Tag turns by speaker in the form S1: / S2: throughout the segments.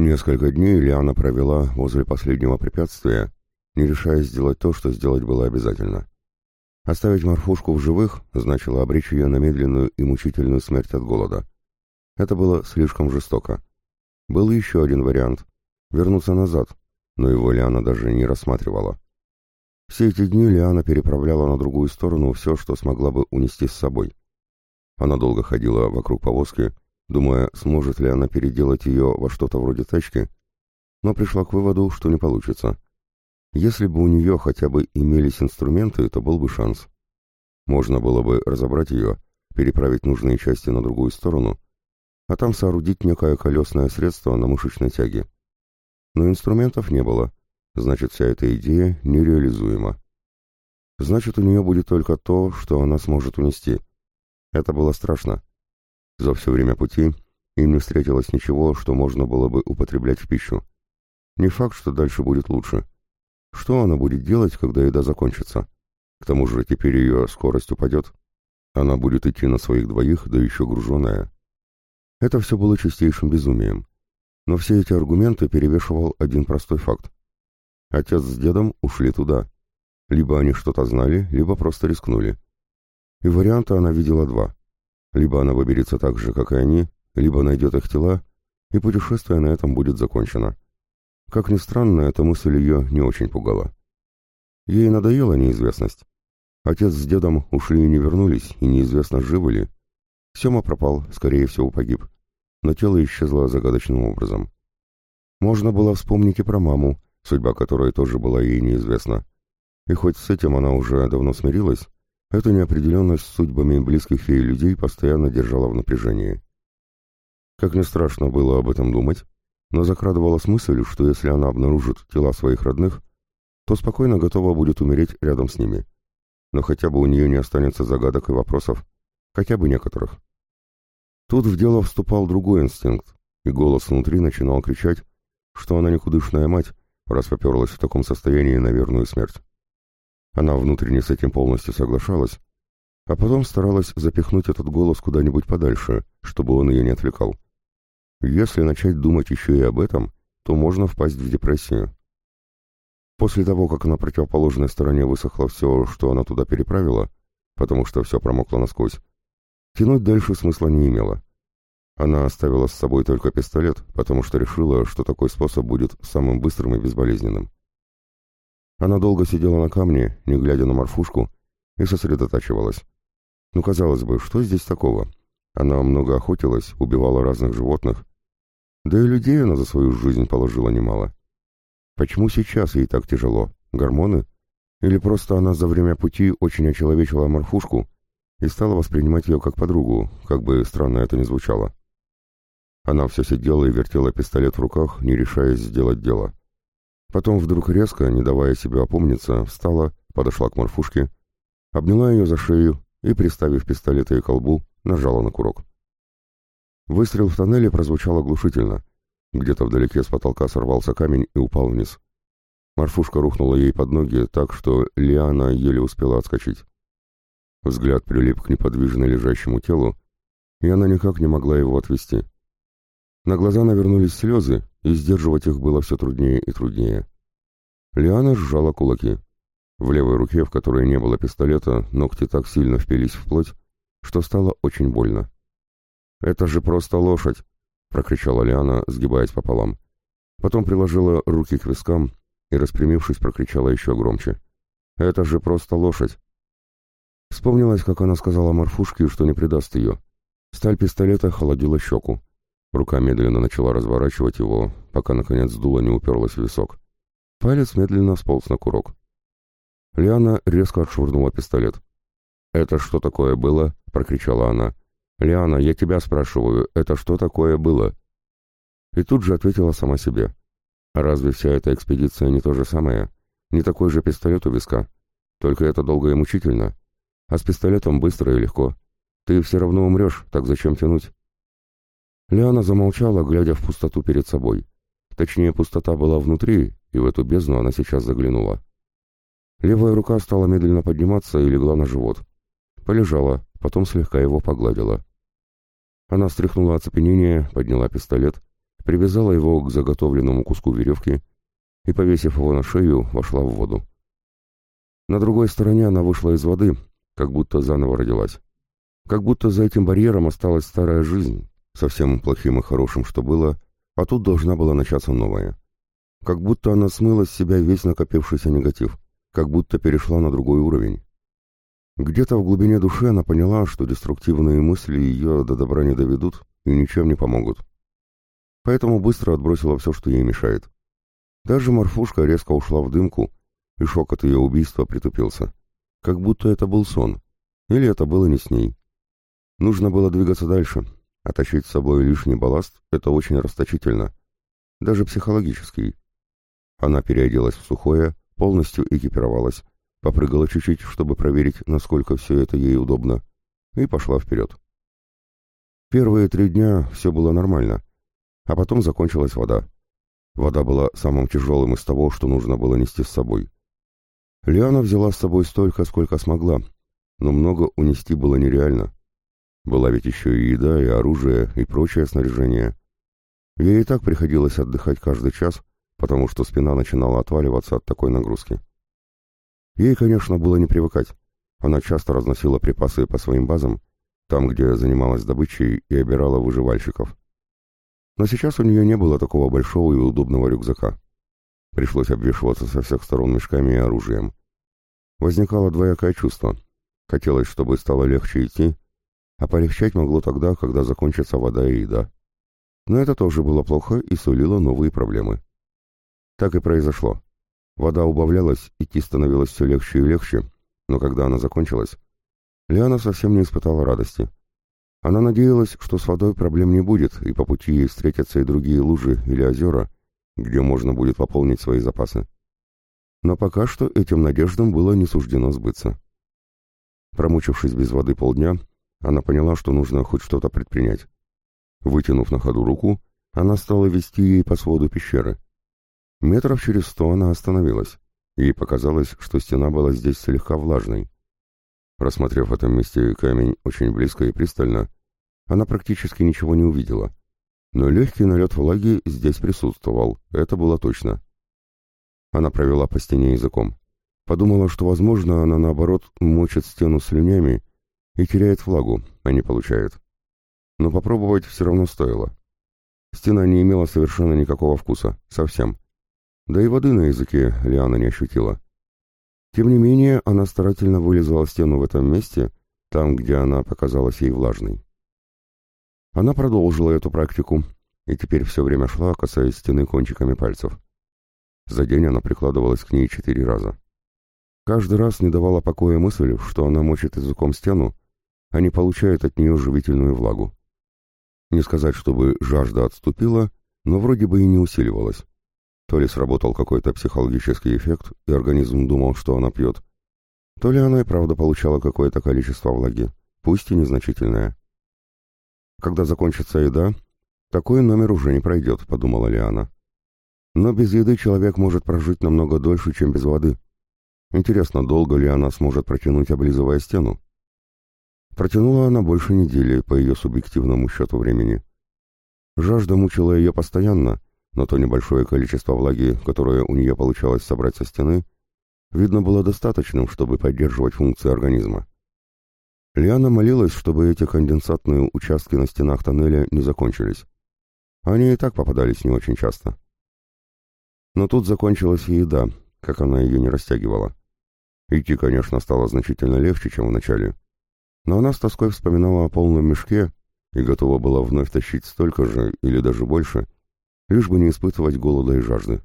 S1: Несколько дней Лиана провела возле последнего препятствия, не решая сделать то, что сделать было обязательно. Оставить морфушку в живых значило обречь ее на медленную и мучительную смерть от голода. Это было слишком жестоко. Был еще один вариант — вернуться назад, но его Лиана даже не рассматривала. Все эти дни Лиана переправляла на другую сторону все, что смогла бы унести с собой. Она долго ходила вокруг повозки, думая, сможет ли она переделать ее во что-то вроде тачки, но пришла к выводу, что не получится. Если бы у нее хотя бы имелись инструменты, то был бы шанс. Можно было бы разобрать ее, переправить нужные части на другую сторону, а там соорудить некое колесное средство на мышечной тяге. Но инструментов не было, значит, вся эта идея нереализуема. Значит, у нее будет только то, что она сможет унести. Это было страшно. За все время пути им не встретилось ничего, что можно было бы употреблять в пищу. Не факт, что дальше будет лучше. Что она будет делать, когда еда закончится? К тому же теперь ее скорость упадет. Она будет идти на своих двоих, да еще груженная. Это все было чистейшим безумием. Но все эти аргументы перевешивал один простой факт. Отец с дедом ушли туда. Либо они что-то знали, либо просто рискнули. И варианта она видела два. Либо она выберется так же, как и они, либо найдет их тела, и путешествие на этом будет закончено. Как ни странно, эта мысль ее не очень пугала. Ей надоела неизвестность. Отец с дедом ушли и не вернулись, и неизвестно, живы ли. Сема пропал, скорее всего, погиб. Но тело исчезло загадочным образом. Можно было вспомнить и про маму, судьба которой тоже была ей неизвестна. И хоть с этим она уже давно смирилась, эта неопределенность с судьбами близких ей людей постоянно держала в напряжении. Как не страшно было об этом думать, но закрадывалась мысль, что если она обнаружит тела своих родных, то спокойно готова будет умереть рядом с ними. Но хотя бы у нее не останется загадок и вопросов, хотя бы некоторых. Тут в дело вступал другой инстинкт, и голос внутри начинал кричать, что она никудышная мать, раз поперлась в таком состоянии на верную смерть. Она внутренне с этим полностью соглашалась, а потом старалась запихнуть этот голос куда-нибудь подальше, чтобы он ее не отвлекал. Если начать думать еще и об этом, то можно впасть в депрессию. После того, как на противоположной стороне высохло все, что она туда переправила, потому что все промокло насквозь, тянуть дальше смысла не имело. Она оставила с собой только пистолет, потому что решила, что такой способ будет самым быстрым и безболезненным. Она долго сидела на камне, не глядя на морфушку, и сосредотачивалась. Ну, казалось бы, что здесь такого? Она много охотилась, убивала разных животных, да и людей она за свою жизнь положила немало. Почему сейчас ей так тяжело? Гормоны? Или просто она за время пути очень очеловечила морфушку и стала воспринимать ее как подругу, как бы странно это ни звучало. Она все сидела и вертела пистолет в руках, не решаясь сделать дело. Потом вдруг резко, не давая себе опомниться, встала, подошла к морфушке, обняла ее за шею и, приставив пистолет к колбу, нажала на курок. Выстрел в тоннеле прозвучал оглушительно. Где-то вдалеке с потолка сорвался камень и упал вниз. Марфушка рухнула ей под ноги так, что Лиана еле успела отскочить. Взгляд прилип к неподвижно лежащему телу, и она никак не могла его отвести. На глаза навернулись слезы, и сдерживать их было все труднее и труднее. Лиана сжала кулаки. В левой руке, в которой не было пистолета, ногти так сильно впились в плоть, что стало очень больно. «Это же просто лошадь!» — прокричала Лиана, сгибаясь пополам. Потом приложила руки к вискам и, распрямившись, прокричала еще громче. «Это же просто лошадь!» Вспомнилось, как она сказала Марфушке, что не предаст ее. Сталь пистолета холодила щеку. Рука медленно начала разворачивать его, пока, наконец, дуло не уперлось в висок. Палец медленно сполз на курок. Лиана резко отшвырнула пистолет. «Это что такое было?» — прокричала она. «Лиана, я тебя спрашиваю, это что такое было?» И тут же ответила сама себе. «А разве вся эта экспедиция не то же самое? Не такой же пистолет у виска? Только это долго и мучительно. А с пистолетом быстро и легко. Ты все равно умрешь, так зачем тянуть?» Лиана замолчала, глядя в пустоту перед собой. Точнее, пустота была внутри, и в эту бездну она сейчас заглянула. Левая рука стала медленно подниматься и легла на живот. Полежала, потом слегка его погладила. Она стряхнула оцепенение, подняла пистолет привязала его к заготовленному куску веревки и, повесив его на шею, вошла в воду. На другой стороне она вышла из воды, как будто заново родилась. Как будто за этим барьером осталась старая жизнь, совсем плохим и хорошим, что было, а тут должна была начаться новая. Как будто она смыла с себя весь накопившийся негатив, как будто перешла на другой уровень. Где-то в глубине души она поняла, что деструктивные мысли ее до добра не доведут и ничем не помогут. Поэтому быстро отбросила все, что ей мешает. Даже морфушка резко ушла в дымку, и шок от ее убийства притупился. Как будто это был сон. Или это было не с ней. Нужно было двигаться дальше, а тащить с собой лишний балласт — это очень расточительно. Даже психологический. Она переоделась в сухое, полностью экипировалась, попрыгала чуть-чуть, чтобы проверить, насколько все это ей удобно, и пошла вперед. Первые три дня все было нормально, а потом закончилась вода. Вода была самым тяжелым из того, что нужно было нести с собой. Лиана взяла с собой столько, сколько смогла, но много унести было нереально. Была ведь еще и еда, и оружие, и прочее снаряжение. Ей и так приходилось отдыхать каждый час, потому что спина начинала отваливаться от такой нагрузки. Ей, конечно, было не привыкать. Она часто разносила припасы по своим базам, там, где занималась добычей и обирала выживальщиков. Но сейчас у нее не было такого большого и удобного рюкзака. Пришлось обвешиваться со всех сторон мешками и оружием. Возникало двоякое чувство. Хотелось, чтобы стало легче идти, а полегчать могло тогда, когда закончится вода и еда. Но это тоже было плохо и сулило новые проблемы. Так и произошло. Вода убавлялась, идти становилось все легче и легче, но когда она закончилась, Лиана совсем не испытала радости. Она надеялась, что с водой проблем не будет, и по пути ей встретятся и другие лужи или озера, где можно будет пополнить свои запасы. Но пока что этим надеждам было не суждено сбыться. Промучившись без воды полдня, она поняла, что нужно хоть что-то предпринять. Вытянув на ходу руку, она стала вести ей по своду пещеры. Метров через сто она остановилась. Ей показалось, что стена была здесь слегка влажной. Просмотрев в этом месте камень очень близко и пристально, она практически ничего не увидела. Но легкий налет влаги здесь присутствовал, это было точно. Она провела по стене языком. Подумала, что, возможно, она, наоборот, мочит стену слюнями и теряет влагу, а не получает. Но попробовать все равно стоило. Стена не имела совершенно никакого вкуса, совсем. Да и воды на языке Лиана не ощутила. Тем не менее, она старательно вылезала стену в этом месте, там, где она показалась ей влажной. Она продолжила эту практику, и теперь все время шла, касаясь стены кончиками пальцев. За день она прикладывалась к ней четыре раза. Каждый раз не давала покоя мысль, что она мочит языком стену, не получает от нее живительную влагу. Не сказать, чтобы жажда отступила, но вроде бы и не усиливалась. То ли сработал какой-то психологический эффект, и организм думал, что она пьет, то ли она и правда получала какое-то количество влаги, пусть и незначительное. Когда закончится еда, такой номер уже не пройдет, подумала Лиана. Но без еды человек может прожить намного дольше, чем без воды. Интересно, долго ли она сможет протянуть, облизывая стену? Протянула она больше недели, по ее субъективному счету времени. Жажда мучила ее постоянно, но то небольшое количество влаги, которое у нее получалось собрать со стены, видно было достаточным, чтобы поддерживать функции организма. Лиана молилась, чтобы эти конденсатные участки на стенах тоннеля не закончились. Они и так попадались не очень часто. Но тут закончилась и еда, как она ее не растягивала. Идти, конечно, стало значительно легче, чем в начале. Но она с тоской вспоминала о полном мешке и готова была вновь тащить столько же или даже больше, лишь бы не испытывать голода и жажды.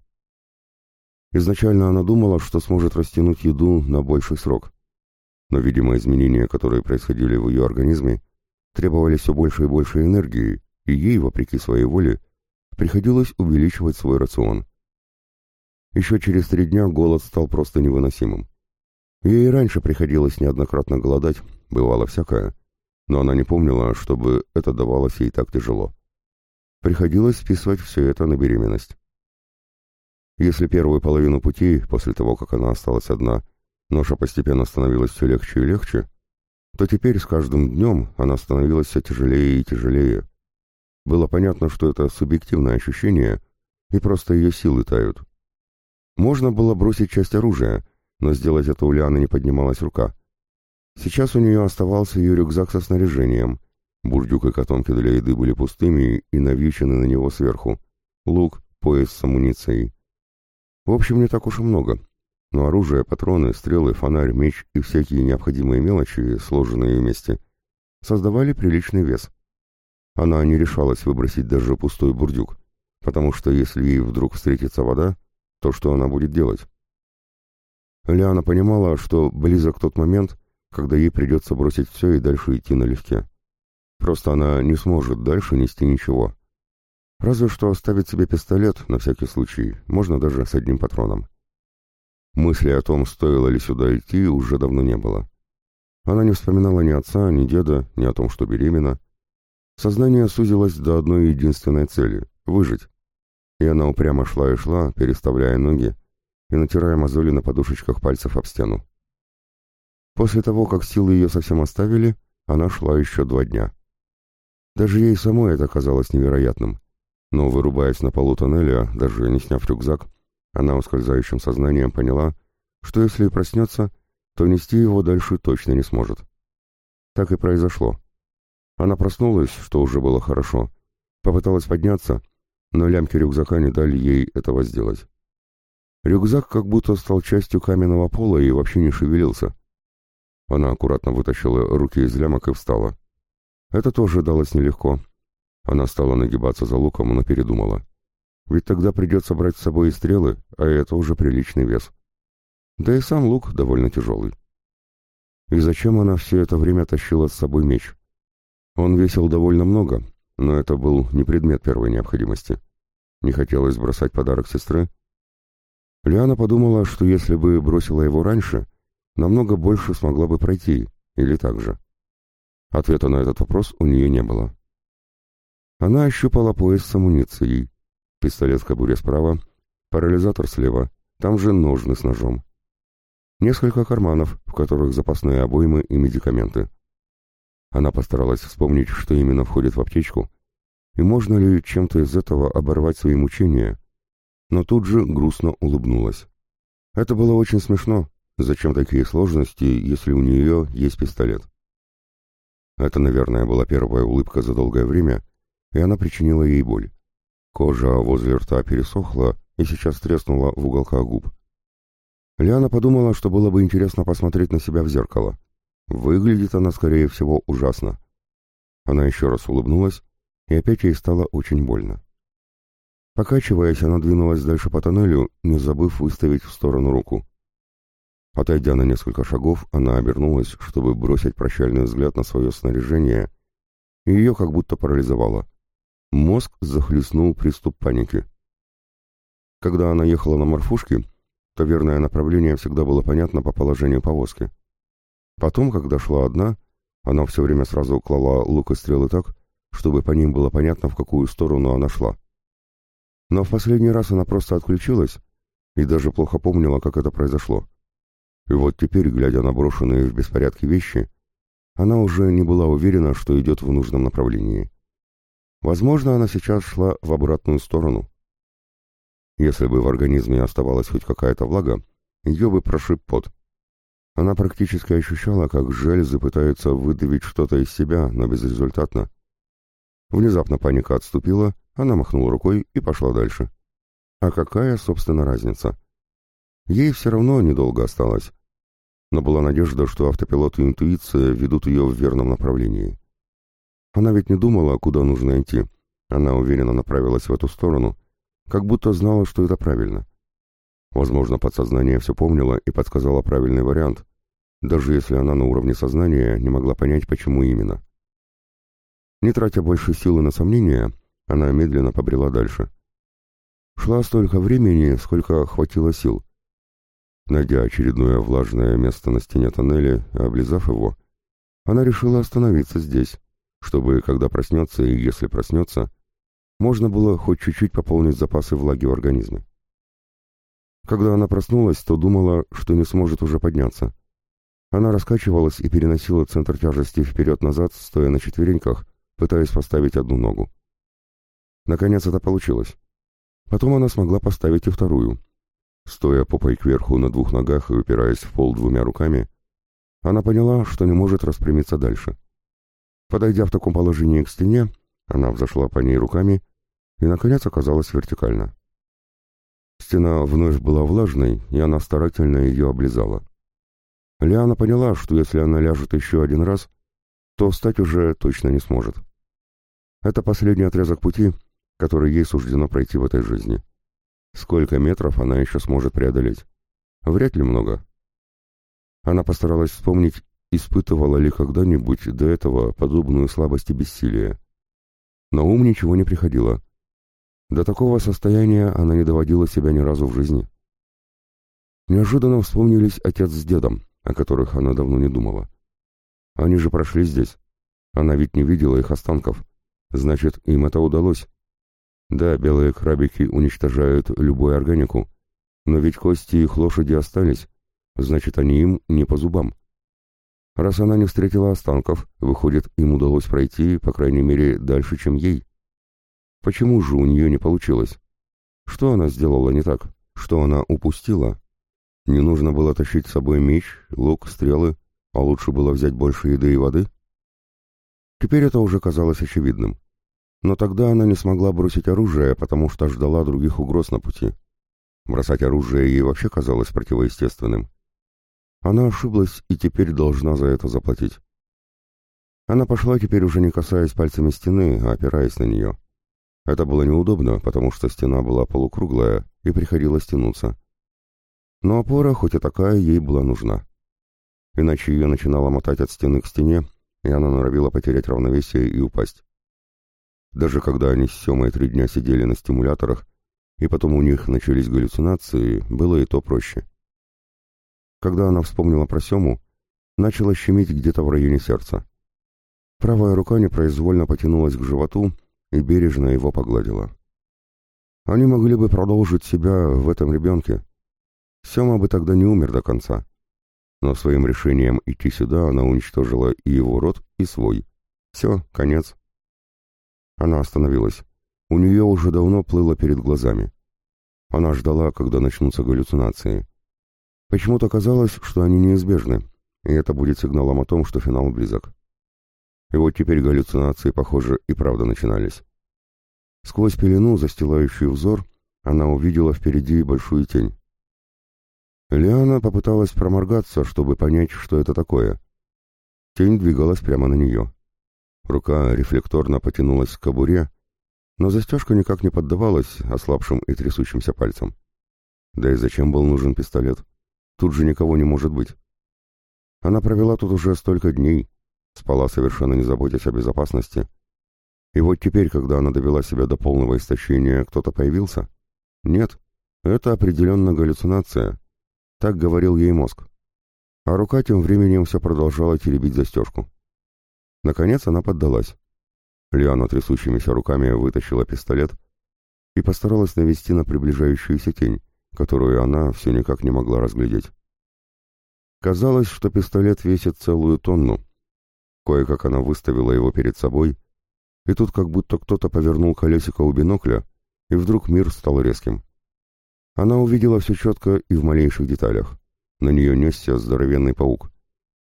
S1: Изначально она думала, что сможет растянуть еду на больший срок. Но, видимо, изменения, которые происходили в ее организме, требовали все больше и больше энергии, и ей, вопреки своей воле, приходилось увеличивать свой рацион. Еще через три дня голод стал просто невыносимым. Ей и раньше приходилось неоднократно голодать, бывало всякое, но она не помнила, чтобы это давалось ей так тяжело. Приходилось списывать все это на беременность. Если первую половину пути, после того, как она осталась одна, ноша постепенно становилась все легче и легче, то теперь с каждым днем она становилась все тяжелее и тяжелее. Было понятно, что это субъективное ощущение, и просто ее силы тают. Можно было бросить часть оружия, но сделать это у Лианы не поднималась рука. Сейчас у нее оставался ее рюкзак со снаряжением. Бурдюк и котомки для еды были пустыми и навьючены на него сверху. Лук, пояс с амуницией. В общем, не так уж и много. Но оружие, патроны, стрелы, фонарь, меч и всякие необходимые мелочи, сложенные вместе, создавали приличный вес. Она не решалась выбросить даже пустой бурдюк, потому что если ей вдруг встретится вода, то что она будет делать? Лиана понимала, что близок тот момент, когда ей придется бросить все и дальше идти налегке. Просто она не сможет дальше нести ничего. Разве что оставить себе пистолет, на всякий случай, можно даже с одним патроном. Мысли о том, стоило ли сюда идти, уже давно не было. Она не вспоминала ни отца, ни деда, ни о том, что беременна. Сознание сузилось до одной единственной цели — выжить. И она упрямо шла и шла, переставляя ноги и натирая мозоли на подушечках пальцев об стену. После того, как силы ее совсем оставили, она шла еще два дня. Даже ей самой это казалось невероятным. Но, вырубаясь на полу тоннеля, даже не сняв рюкзак, она ускользающим сознанием поняла, что если и проснется, то нести его дальше точно не сможет. Так и произошло. Она проснулась, что уже было хорошо, попыталась подняться, но лямки рюкзака не дали ей этого сделать. Рюкзак как будто стал частью каменного пола и вообще не шевелился. Она аккуратно вытащила руки из лямок и встала. Это тоже далось нелегко. Она стала нагибаться за луком, но передумала. Ведь тогда придется брать с собой и стрелы, а это уже приличный вес. Да и сам лук довольно тяжелый. И зачем она все это время тащила с собой меч? Он весил довольно много, но это был не предмет первой необходимости. Не хотелось бросать подарок сестры. Лиана подумала, что если бы бросила его раньше, намного больше смогла бы пройти, или так же. Ответа на этот вопрос у нее не было. Она ощупала пояс с амуницией. Пистолет в кобуре справа, парализатор слева, там же ножны с ножом. Несколько карманов, в которых запасные обоймы и медикаменты. Она постаралась вспомнить, что именно входит в аптечку, и можно ли чем-то из этого оборвать свои мучения, но тут же грустно улыбнулась. Это было очень смешно, Зачем такие сложности, если у нее есть пистолет? Это, наверное, была первая улыбка за долгое время, и она причинила ей боль. Кожа возле рта пересохла и сейчас треснула в уголках губ. Лиана подумала, что было бы интересно посмотреть на себя в зеркало. Выглядит она, скорее всего, ужасно. Она еще раз улыбнулась, и опять ей стало очень больно. Покачиваясь, она двинулась дальше по тоннелю, не забыв выставить в сторону руку. Отойдя на несколько шагов, она обернулась, чтобы бросить прощальный взгляд на свое снаряжение, и ее как будто парализовало. Мозг захлестнул приступ паники. Когда она ехала на морфушке, то верное направление всегда было понятно по положению повозки. Потом, когда шла одна, она все время сразу клала лук и стрелы так, чтобы по ним было понятно, в какую сторону она шла. Но в последний раз она просто отключилась и даже плохо помнила, как это произошло. И вот теперь, глядя на брошенные в беспорядке вещи, она уже не была уверена, что идет в нужном направлении. Возможно, она сейчас шла в обратную сторону. Если бы в организме оставалась хоть какая-то влага, ее бы прошиб пот. Она практически ощущала, как железы пытаются выдавить что-то из себя, но безрезультатно. Внезапно паника отступила, она махнула рукой и пошла дальше. А какая, собственно, разница? Ей все равно недолго осталось. Но была надежда, что автопилот и интуиция ведут ее в верном направлении. Она ведь не думала, куда нужно идти. Она уверенно направилась в эту сторону, как будто знала, что это правильно. Возможно, подсознание все помнило и подсказало правильный вариант, даже если она на уровне сознания не могла понять, почему именно. Не тратя больше силы на сомнения, она медленно побрела дальше. Шла столько времени, сколько хватило сил. Найдя очередное влажное место на стене тоннеля и облизав его, она решила остановиться здесь, чтобы, когда проснется и если проснется, можно было хоть чуть-чуть пополнить запасы влаги в организме. Когда она проснулась, то думала, что не сможет уже подняться. Она раскачивалась и переносила центр тяжести вперед-назад, стоя на четвереньках, пытаясь поставить одну ногу. Наконец это получилось. Потом она смогла поставить и вторую. Стоя попой кверху на двух ногах и упираясь в пол двумя руками, она поняла, что не может распрямиться дальше. Подойдя в таком положении к стене, она взошла по ней руками и, наконец, оказалась вертикально. Стена вновь была влажной, и она старательно ее облизала. Лиана поняла, что если она ляжет еще один раз, то встать уже точно не сможет. Это последний отрезок пути, который ей суждено пройти в этой жизни. Сколько метров она еще сможет преодолеть? Вряд ли много. Она постаралась вспомнить, испытывала ли когда-нибудь до этого подобную слабость и бессилие. На ум ничего не приходило. До такого состояния она не доводила себя ни разу в жизни. Неожиданно вспомнились отец с дедом, о которых она давно не думала. Они же прошли здесь. Она ведь не видела их останков. Значит, им это удалось. Да, белые крабики уничтожают любую органику, но ведь кости их лошади остались, значит, они им не по зубам. Раз она не встретила останков, выходит, им удалось пройти, по крайней мере, дальше, чем ей. Почему же у нее не получилось? Что она сделала не так? Что она упустила? Не нужно было тащить с собой меч, лук, стрелы, а лучше было взять больше еды и воды? Теперь это уже казалось очевидным. Но тогда она не смогла бросить оружие, потому что ждала других угроз на пути. Бросать оружие ей вообще казалось противоестественным. Она ошиблась и теперь должна за это заплатить. Она пошла теперь уже не касаясь пальцами стены, а опираясь на нее. Это было неудобно, потому что стена была полукруглая и приходилось тянуться. Но опора, хоть и такая, ей была нужна. Иначе ее начинало мотать от стены к стене, и она норовила потерять равновесие и упасть. Даже когда они с Семой три дня сидели на стимуляторах, и потом у них начались галлюцинации, было и то проще. Когда она вспомнила про Сему, начала щемить где-то в районе сердца. Правая рука непроизвольно потянулась к животу и бережно его погладила. Они могли бы продолжить себя в этом ребенке. Сема бы тогда не умер до конца. Но своим решением идти сюда она уничтожила и его род, и свой. Все, конец. Она остановилась. У нее уже давно плыло перед глазами. Она ждала, когда начнутся галлюцинации. Почему-то казалось, что они неизбежны, и это будет сигналом о том, что финал близок. И вот теперь галлюцинации, похоже, и правда начинались. Сквозь пелену, застилающую взор, она увидела впереди большую тень. Лиана попыталась проморгаться, чтобы понять, что это такое. Тень двигалась прямо на нее. Рука рефлекторно потянулась к кобуре, но застежка никак не поддавалась ослабшим и трясущимся пальцам. Да и зачем был нужен пистолет? Тут же никого не может быть. Она провела тут уже столько дней, спала совершенно не заботясь о безопасности. И вот теперь, когда она довела себя до полного истощения, кто-то появился? Нет, это определенно галлюцинация. Так говорил ей мозг. А рука тем временем все продолжала теребить застежку. Наконец она поддалась. Лиана трясущимися руками вытащила пистолет и постаралась навести на приближающуюся тень, которую она все никак не могла разглядеть. Казалось, что пистолет весит целую тонну. Кое-как она выставила его перед собой, и тут как будто кто-то повернул колесико у бинокля, и вдруг мир стал резким. Она увидела все четко и в малейших деталях. На нее несся здоровенный паук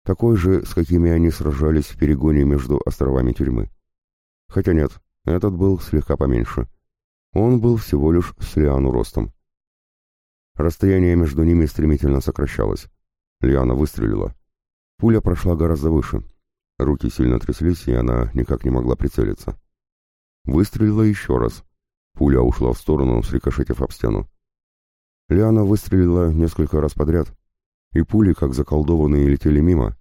S1: такой же, с какими они сражались в перегоне между островами тюрьмы. Хотя нет, этот был слегка поменьше. Он был всего лишь с Лиану ростом. Расстояние между ними стремительно сокращалось. Лиана выстрелила. Пуля прошла гораздо выше. Руки сильно тряслись, и она никак не могла прицелиться. Выстрелила еще раз. Пуля ушла в сторону, срикошетив об стену. Лиана выстрелила несколько раз подряд, и пули, как заколдованные, летели мимо,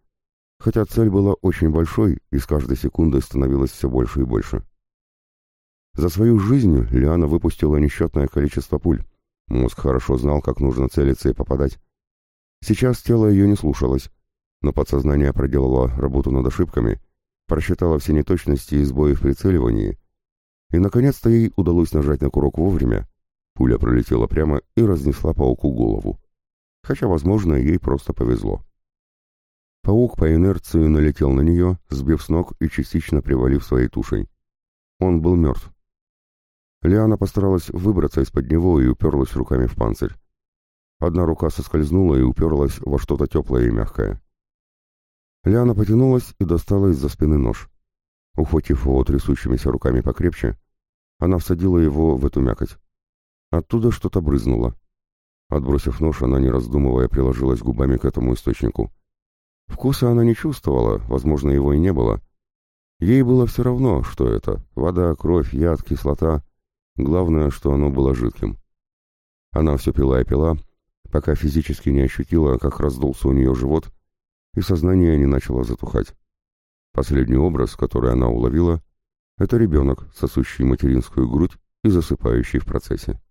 S1: хотя цель была очень большой и с каждой секундой становилась все больше и больше. За свою жизнь Лиана выпустила несчетное количество пуль. Мозг хорошо знал, как нужно целиться и попадать. Сейчас тело ее не слушалось, но подсознание проделало работу над ошибками, просчитало все неточности и сбои в прицеливании, и, наконец-то, ей удалось нажать на курок вовремя. Пуля пролетела прямо и разнесла пауку голову хотя, возможно, ей просто повезло. Паук по инерции налетел на нее, сбив с ног и частично привалив своей тушей. Он был мертв. Лиана постаралась выбраться из-под него и уперлась руками в панцирь. Одна рука соскользнула и уперлась во что-то теплое и мягкое. Лиана потянулась и достала из-за спины нож. Ухватив его трясущимися руками покрепче, она всадила его в эту мякоть. Оттуда что-то брызнуло. Отбросив нож, она, не раздумывая, приложилась губами к этому источнику. Вкуса она не чувствовала, возможно, его и не было. Ей было все равно, что это — вода, кровь, яд, кислота. Главное, что оно было жидким. Она все пила и пила, пока физически не ощутила, как раздулся у нее живот, и сознание не начало затухать. Последний образ, который она уловила, — это ребенок, сосущий материнскую грудь и засыпающий в процессе.